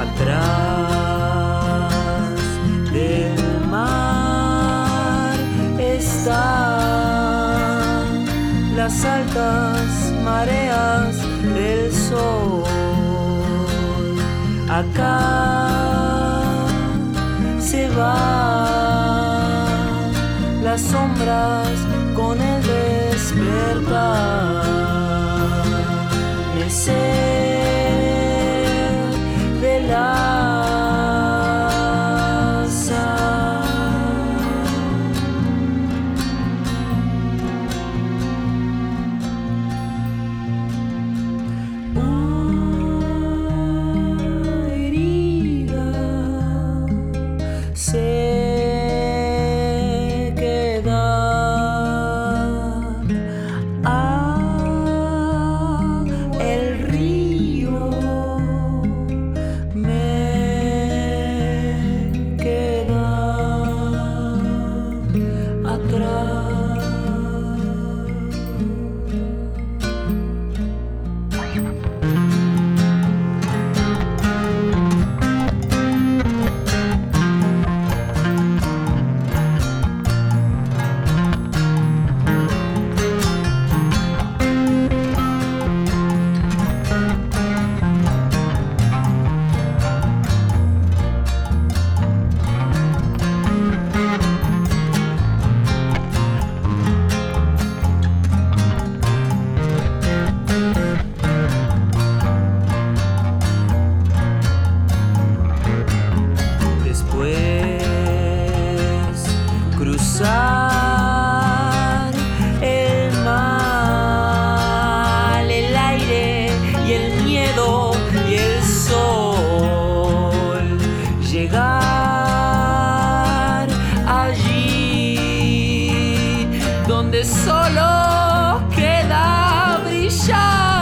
atrás del mar están las altas mareas del sol. Acá se van las sombras con el despertar. Me sé el mal, el aire y el miedo y el sol. Llegar allí donde solo queda brillar.